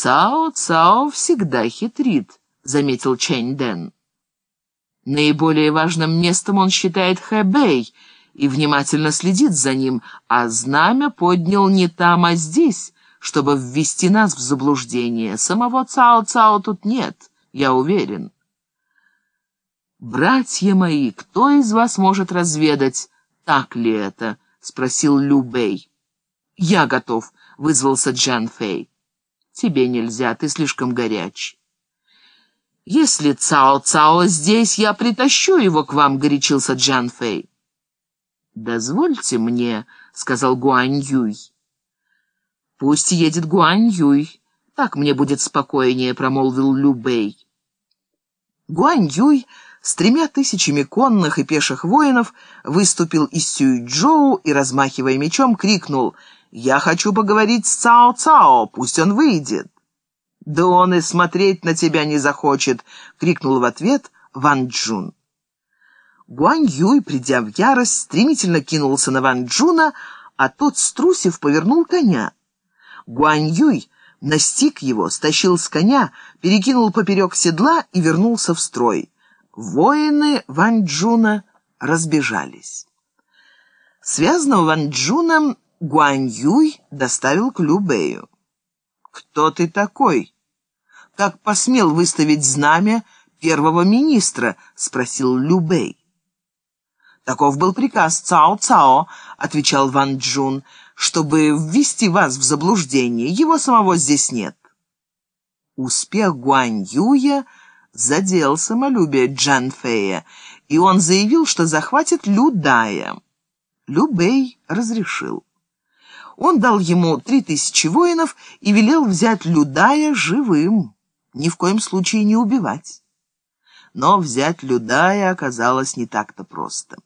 «Цао Цао всегда хитрит», — заметил Чэнь Дэн. Наиболее важным местом он считает Хэбэй и внимательно следит за ним, а знамя поднял не там, а здесь, чтобы ввести нас в заблуждение. Самого Цао-Цао тут нет, я уверен. «Братья мои, кто из вас может разведать, так ли это?» — спросил Лю Бэй. «Я готов», — вызвался Джан Фэй. «Тебе нельзя, ты слишком горяч». «Если Цао-Цао здесь, я притащу его к вам», — горячился Джан Фэй. «Дозвольте мне», — сказал Гуань Юй. «Пусть едет Гуань Юй, так мне будет спокойнее», — промолвил Лю Бэй. Гуань Юй с тремя тысячами конных и пеших воинов выступил из Сюйчжоу и, размахивая мечом, крикнул «Я хочу поговорить с Цао-Цао, пусть он выйдет». «Да он и смотреть на тебя не захочет!» — крикнул в ответ Ван Джун. Гуань Юй, придя в ярость, стремительно кинулся на Ван Джуна, а тот, струсив, повернул коня. Гуань Юй настиг его, стащил с коня, перекинул поперек седла и вернулся в строй. Воины Ван Джуна разбежались. Связанного Ван Джуном Гуань Юй доставил к Лю Бэю. «Кто ты такой? Как посмел выставить знамя первого министра?» — спросил Лю Бэй. «Таков был приказ Цао-Цао», — отвечал Ван Джун, — чтобы ввести вас в заблуждение. Его самого здесь нет. Успех Гуань Юя задел самолюбие Джан Фэя, и он заявил, что захватит Лю Дая. Лю Бэй разрешил. Он дал ему три тысячи воинов и велел взять Людая живым, ни в коем случае не убивать. Но взять Людая оказалось не так-то просто.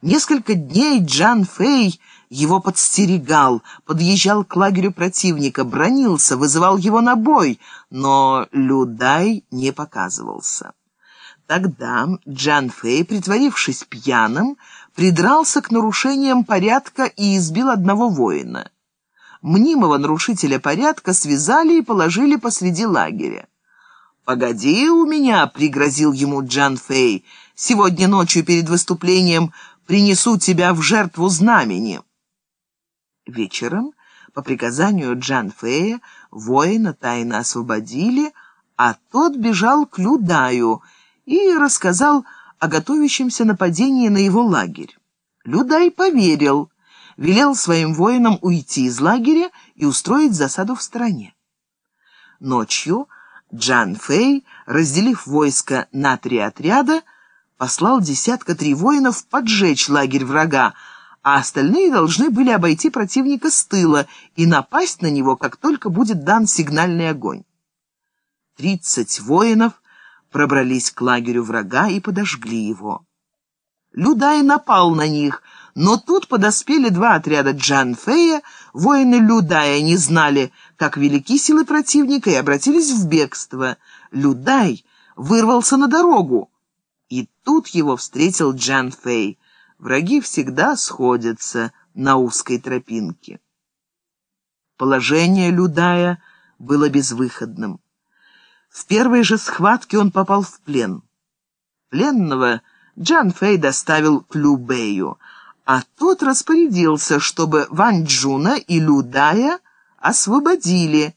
Несколько дней Джан Фэй его подстерегал, подъезжал к лагерю противника, бронился, вызывал его на бой, но Людай не показывался. Тогда Джан Фэй, притворившись пьяным, придрался к нарушениям порядка и избил одного воина. Мнимого нарушителя порядка связали и положили посреди лагеря. «Погоди у меня», — пригрозил ему Джан Фэй, — «сегодня ночью перед выступлением принесу тебя в жертву знамени». Вечером, по приказанию Джан Фея, воина тайно освободили, а тот бежал к Людаю и рассказал о готовящемся нападении на его лагерь. Людай поверил, велел своим воинам уйти из лагеря и устроить засаду в стороне. Ночью Джан Фэй, разделив войско на три отряда, послал десятка три воинов поджечь лагерь врага, а остальные должны были обойти противника с тыла и напасть на него, как только будет дан сигнальный огонь. Тридцать воинов пробрались к лагерю врага и подожгли его. Людай напал на них, но тут подоспели два отряда Джанфея, воины Людая не знали, как велики силы противника, и обратились в бегство. Людай вырвался на дорогу, и тут его встретил Джан Фэй — враги всегда сходятся на узкой тропинке. Положение Лю Дая было безвыходным. В первой же схватке он попал в плен. Пленного Джан Фэй доставил к Лю Бэю, а тот распорядился, чтобы Ван Джуна и Лю Дая освободили,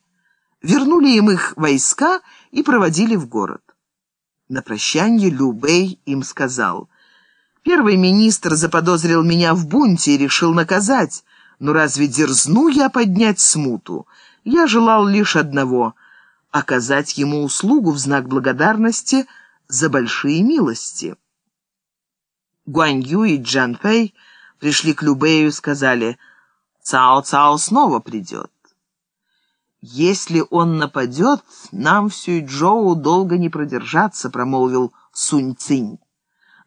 вернули им их войска и проводили в город. На прощанье Любей им сказал — Первый министр заподозрил меня в бунте и решил наказать. Но разве дерзну я поднять смуту? Я желал лишь одного — оказать ему услугу в знак благодарности за большие милости. Гуань Ю и Джан Фэй пришли к Любею и сказали, «Цао-Цао снова придет». «Если он нападет, нам в Сюйчжоу долго не продержаться», — промолвил Сунь Цинь.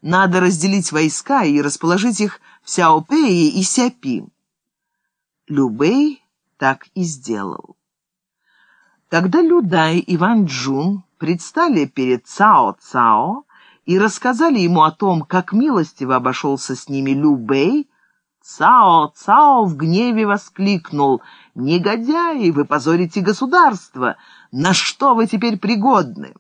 Надо разделить войска и расположить их в Сяопее и Сяпи. Любэй так и сделал. Когда Людай и Ван Джун предстали перед Цао-Цао и рассказали ему о том, как милостиво обошелся с ними Любэй, Цао, Цао в гневе воскликнул. «Негодяи, вы позорите государство! На что вы теперь пригодны?»